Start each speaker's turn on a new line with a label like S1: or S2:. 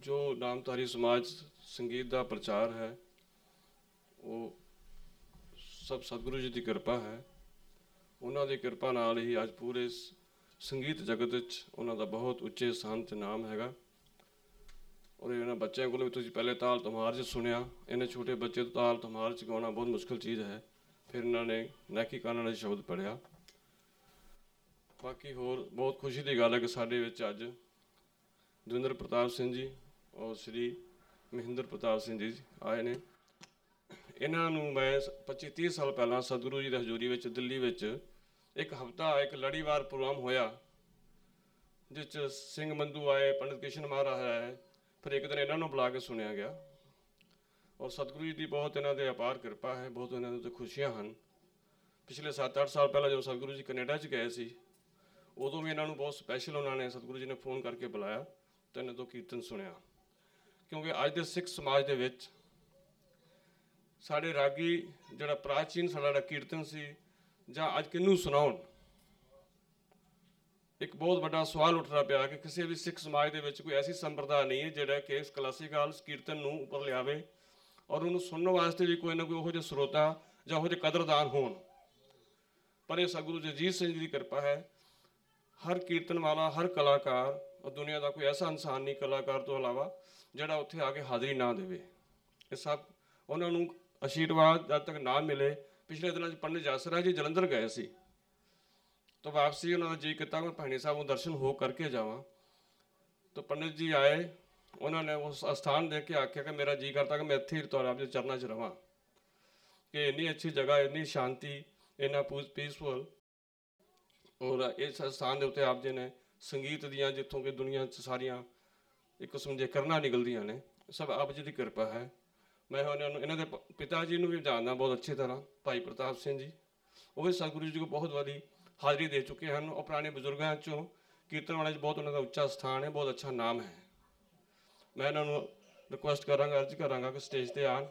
S1: ਜੋ ਨਾਮਧਾਰੀ ਸਮਾਜ ਸੰਗੀਤ ਦਾ ਪ੍ਰਚਾਰ ਹੈ, ਉਹ ਸਭ ਸਤਿਗੁਰੂ ਜੀ ਦੀ ਕਿਰਪਾ ਹੈ। ਉਹਨਾਂ ਦੀ ਕਿਰਪਾ ਨਾਲ ਹੀ ਅੱਜ ਪੂਰੇ ਸੰਗੀਤ ਜਗਤ ਵਿੱਚ ਉਹਨਾਂ ਦਾ ਬਹੁਤ ਉੱਚੇ ਸਥਾਨ ਤੇ ਨਾਮ ਹੈਗਾ। ਔਰ ਇਹਨਾਂ ਬੱਚਿਆਂ ਕੋਲ ਵੀ ਤੁਸੀਂ ਪਹਿਲੇ ਤਾਲ ਤੁਮਾਰ ਚ ਸੁਣਿਆ, ਇਹਨੇ ਛੋਟੇ ਬੱਚੇ ਤੋਂ ਤਾਲ ਤੁਮਾਰ ਚ ਗਾਉਣਾ ਬਹੁਤ ਮੁਸ਼ਕਲ ਚੀਜ਼ ਹੈ। ਫਿਰ ਇਹਨਾਂ ਨੇ ਨੈਕੀ ਕਾਨੜ ਦੇ ਸ਼ਬਦ ਪੜਿਆ ਬਾਕੀ ਹੋਰ ਬਹੁਤ ਖੁਸ਼ੀ ਦੀ ਗੱਲ ਹੈ ਕਿ ਸਾਡੇ ਵਿੱਚ ਅੱਜ ਦਵਿੰਦਰ ਪ੍ਰਤਾਪ ਸਿੰਘ ਜੀ ਔਰ ਸ੍ਰੀ ਮਹਿੰਦਰ ਪ੍ਰਤਾਪ ਸਿੰਘ ਜੀ ਆਏ ਨੇ। ਇਹਨਾਂ ਨੂੰ ਮੈਂ 25 30 ਸਾਲ ਪਹਿਲਾਂ ਸਤਿਗੁਰੂ ਜੀ ਦੀ ਹਜ਼ੂਰੀ ਵਿੱਚ ਦਿੱਲੀ ਵਿੱਚ ਇੱਕ ਹਫਤਾ, ਇੱਕ ਲੜੀਵਾਰ ਪ੍ਰੋਗਰਾਮ ਹੋਇਆ, ਜਿਸ 'ਚ ਸਿੰਘ ਮੰਦੂ ਆਏ, ਪੰਡਿਤ ਕ੍ਰਿਸ਼ਨ ਮਹਾਰਾਜ ਆਏ, ਫਿਰ ਇੱਕ ਦਿਨ ਇਹਨਾਂ ਨੂੰ ਬੁਲਾ ਕੇ ਸੁਣਿਆ ਗਿਆ। ਔਰ ਸਤਿਗੁਰੂ ਜੀ ਦੀ ਬਹੁਤ ਇਹਨਾਂ ਦੇ ਅਪਾਰ ਕਿਰਪਾ ਹੈ, ਬਹੁਤ ਇਹਨਾਂ ਦੇ ਉੱਤੇ ਖੁਸ਼ੀਆਂ ਹਨ। ਪਿਛਲੇ 7-8 ਸਾਲ ਪਹਿਲਾਂ ਜਦੋਂ ਸਤਿਗੁਰੂ ਜੀ ਕੈਨੇਡਾ 'ਚ ਗਏ ਸੀ, ਉਦੋਂ ਵੀ ਇਹਨਾਂ ਨੂੰ ਬਹੁਤ ਸਪੈਸ਼ਲ ਉਹਨਾਂ ਨੇ ਸਤਿਗੁਰੂ ਜੀ ਨੇ ਫੋਨ ਕਰਕੇ ਬੁਲਾਇਆ ਤੇ ਇਹਨਾਂ ਤੋਂ ਕੀਰਤਨ ਸੁਣਿਆ। ਕਿਉਂਕਿ ਅੱਜ ਦੇ ਸਿੱਖ ਸਮਾਜ ਦੇ ਵਿੱਚ ਸਾਡੇ ਰਾਗੀ ਜਿਹੜਾ ਪ੍ਰਾਚੀਨ ਸਾਡਾ ਜਿਹੜਾ ਕੀਰਤਨ ਸੀ ਜਾਂ ਅੱਜ ਕਿਹਨੂੰ ਸੁਣਾਉਣ, ਇੱਕ ਬਹੁਤ ਵੱਡਾ ਸਵਾਲ ਉੱਠਦਾ ਪਿਆ ਕਿ ਕਿਸੇ ਵੀ ਸਿੱਖ ਸਮਾਜ ਦੇ ਵਿੱਚ ਕੋਈ ਐਸੀ ਸੰਪਰਦਾ ਨਹੀਂ ਹੈ ਜਿਹੜਾ ਕਿ ਇਸ ਕਲਾਸੀਕਲ ਕੀਰਤਨ ਨੂੰ ਉੱਪਰ ਲਿਆਵੇ ਔਰ ਉਹਨੂੰ ਸੁਣਨ ਵਾਸਤੇ ਵੀ ਕੋਈ ਨਾ ਕੋਈ ਉਹੋ ਜਿਹੇ ਸਰੋਤਾ ਜਾਂ ਉਹੋ ਜਿਹੇ ਕਦਰਦਾਨ ਹੋਣ। ਪਰ ਇਹ ਸਤਿਗੁਰੂ ਜਗਜੀਤ ਸਿੰਘ ਜੀ ਦੀ ਕਿਰਪਾ ਹੈ। ਹਰ ਕੀਰਤਨ ਵਾਲਾ, ਹਰ ਕਲਾਕਾਰ ਔਰ ਦੁਨੀਆ ਦਾ ਕੋਈ ਐਸਾ ਇਨਸਾਨ ਨਹੀਂ ਕਲਾਕਾਰ ਤੋਂ ਇਲਾਵਾ ਜਿਹੜਾ ਉੱਥੇ ਆ ਕੇ ਹਾਜ਼ਰੀ ਨਾ ਦੇਵੇ। ਇਹ ਸਭ ਉਹਨਾਂ ਨੂੰ ਅਸ਼ੀਰਵਾਦ ਜਦ ਤੱਕ ਨਾ ਮਿਲੇ, ਪਿਛਲੇ ਦਿਨਾਂ 'ਚ ਪੰਡਿਤ ਜਸਰਾ ਜੀ ਜਲੰਧਰ ਗਏ ਸੀ। ਤਾਂ ਵਾਪਸੀ ਉਹਨਾਂ ਦਾ ਜੀ ਕੀਤਾ, ਮੈਂ ਭੈਣੀ ਸਾਹਿਬ ਨੂੰ ਦਰਸ਼ਨ ਹੋ ਕਰਕੇ ਜਾਵਾਂ। ਤਾਂ ਪੰਡਿਤ ਜੀ ਆਏ, ਉਹਨਾਂ ਨੇ ਉਸ ਅਸਥਾਨ ਦੇਖ ਕੇ ਆਖਿਆ ਕਿ ਮੇਰਾ ਜੀ ਕਰਦਾ ਕਿ ਮੈਂ ਇੱਥੇ ਹੀ ਤੁਹਾਡੇ ਦੇ ਚਰਨਾਂ 'ਚ ਰਵਾਂ। ਕਿ ਇੰਨੀ ਅੱਛੀ ਜਗ੍ਹਾ, ਇੰਨੀ ਸ਼ਾਂਤੀ, ਇੰਨਾ ਪੀਸਫੁਲ ਔਰ ਇਸ ਸਥਾਨ ਦੇ ਉੱਤੇ ਆਪ ਜੀ ਨੇ ਸੰਗੀਤ ਦੀਆਂ ਜਿੱਥੋਂ ਕਿ ਦੁਨੀਆ 'ਚ ਸਾਰੀਆਂ ਇੱਕ ਕਿਸਮ ਦੀਆਂ ਕਰਨਾ ਨਿਕਲਦੀਆਂ ਨੇ, ਸਭ ਆਪ ਜੀ ਦੀ ਕਿਰਪਾ ਹੈ। ਮੈਂ ਉਹਨਾਂ ਨੂੰ ਇਹਨਾਂ ਦੇ ਪਿਤਾ ਜੀ ਨੂੰ ਵੀ ਜਾਣਦਾ ਬਹੁਤ ਅੱਛੀ ਤਰ੍ਹਾਂ, ਭਾਈ ਪ੍ਰਤਾਪ ਸਿੰਘ ਜੀ। ਉਹ ਵੀ ਸਤਿਗੁਰੂ ਜੀ ਕੋਲ ਬਹੁਤ ਵਾਰੀ ਹਾਜ਼ਰੀ ਦੇ ਚੁੱਕੇ ਹਨ। ਉਹ ਪੁਰਾਣੇ ਬਜ਼ੁਰਗਾਂ ਚੋਂ ਕੀਰਤਨ ਵਾਲੇ 'ਚ ਬਹੁਤ ਉਹਨਾਂ ਦਾ ਉੱਚਾ ਸਥਾਨ ਹੈ, ਬਹੁਤ ਅੱਛਾ ਨਾਮ ਹੈ। ਮੈਂ ਇਹਨਾਂ ਨੂੰ ਰਿਕੁਐਸਟ ਕਰਾਂਗਾ ਅਰਜ਼ ਕਰਾਂਗਾ ਕਿ ਸਟੇਜ ਤੇ ਆਣ